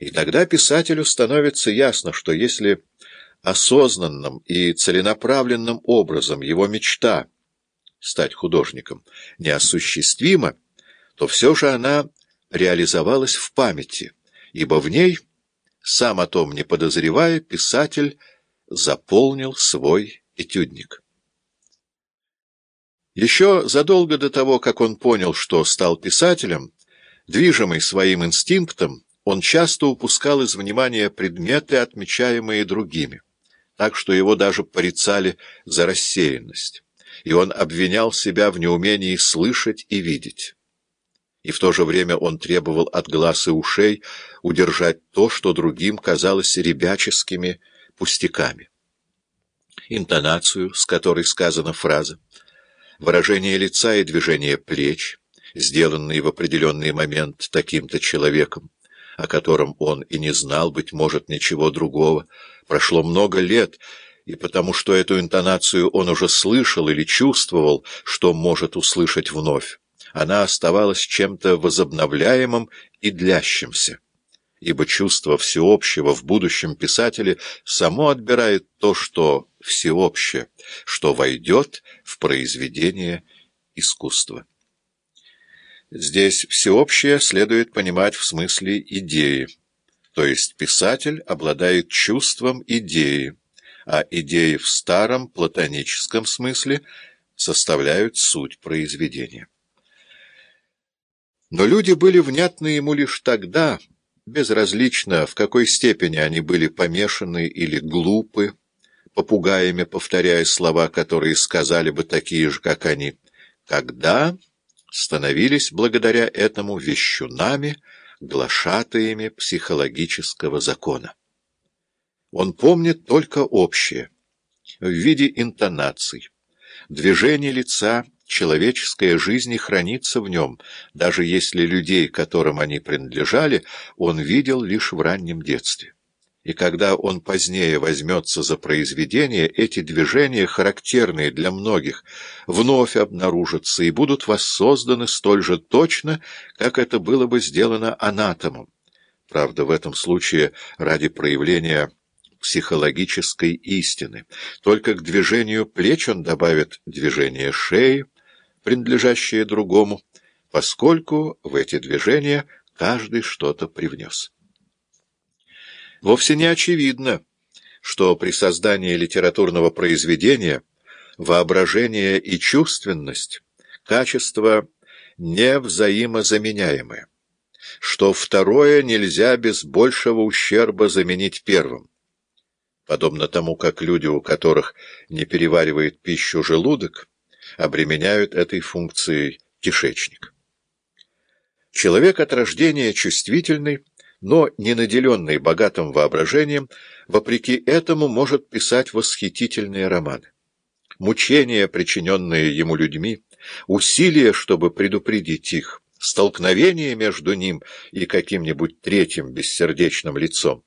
И тогда писателю становится ясно, что если осознанным и целенаправленным образом его мечта стать художником неосуществима, то все же она реализовалась в памяти, ибо в ней, сам о том не подозревая, писатель заполнил свой этюдник. Еще задолго до того, как он понял, что стал писателем, движимый своим инстинктом, он часто упускал из внимания предметы, отмечаемые другими, так что его даже порицали за рассеянность, и он обвинял себя в неумении слышать и видеть. И в то же время он требовал от глаз и ушей удержать то, что другим казалось ребяческими пустяками. Интонацию, с которой сказана фраза, выражение лица и движение плеч, сделанные в определенный момент таким-то человеком, о котором он и не знал, быть может, ничего другого. Прошло много лет, и потому что эту интонацию он уже слышал или чувствовал, что может услышать вновь, она оставалась чем-то возобновляемым и длящимся. Ибо чувство всеобщего в будущем писателе само отбирает то, что всеобщее, что войдет в произведение искусства. Здесь всеобщее следует понимать в смысле идеи, то есть писатель обладает чувством идеи, а идеи в старом платоническом смысле составляют суть произведения. Но люди были внятны ему лишь тогда, безразлично, в какой степени они были помешаны или глупы, попугаями повторяя слова, которые сказали бы такие же, как они, когда становились благодаря этому вещунами, глашатаями психологического закона. Он помнит только общее, в виде интонаций, движение лица, человеческая жизнь хранится в нем, даже если людей, которым они принадлежали, он видел лишь в раннем детстве и когда он позднее возьмется за произведение, эти движения, характерные для многих, вновь обнаружатся и будут воссозданы столь же точно, как это было бы сделано анатомом. Правда, в этом случае ради проявления психологической истины. Только к движению плеч он добавит движение шеи, принадлежащее другому, поскольку в эти движения каждый что-то привнес. Вовсе не очевидно, что при создании литературного произведения воображение и чувственность — качества невзаимозаменяемые, что второе нельзя без большего ущерба заменить первым. Подобно тому, как люди, у которых не переваривает пищу желудок, обременяют этой функцией кишечник. Человек от рождения чувствительный, но не наделенный богатым воображением, вопреки этому может писать восхитительные романы. Мучения, причиненные ему людьми, усилия, чтобы предупредить их, столкновение между ним и каким-нибудь третьим бессердечным лицом.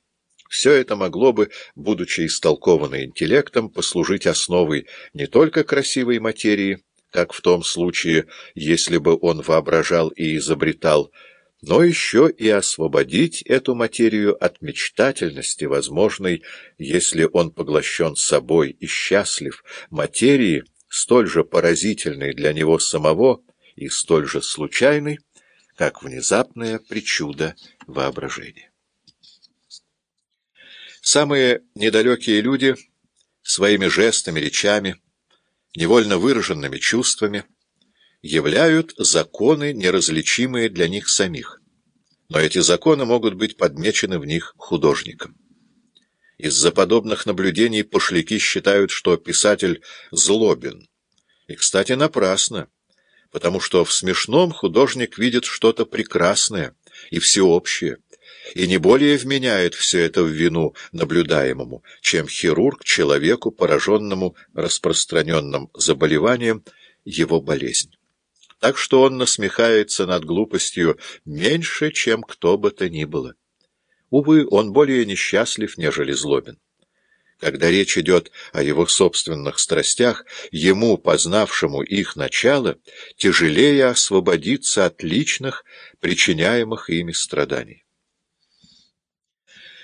Все это могло бы, будучи истолковано интеллектом, послужить основой не только красивой материи, как в том случае, если бы он воображал и изобретал, но еще и освободить эту материю от мечтательности, возможной, если он поглощен собой и счастлив, материи, столь же поразительной для него самого и столь же случайной, как внезапная причуда воображения. Самые недалекие люди своими жестами, речами, невольно выраженными чувствами являют законы, неразличимые для них самих. Но эти законы могут быть подмечены в них художником. Из-за подобных наблюдений пошляки считают, что писатель злобен. И, кстати, напрасно, потому что в смешном художник видит что-то прекрасное и всеобщее, и не более вменяет все это в вину наблюдаемому, чем хирург человеку, пораженному распространенным заболеванием, его болезнь так что он насмехается над глупостью меньше, чем кто бы то ни было. Увы, он более несчастлив, нежели злобен. Когда речь идет о его собственных страстях, ему, познавшему их начало, тяжелее освободиться от личных, причиняемых ими страданий.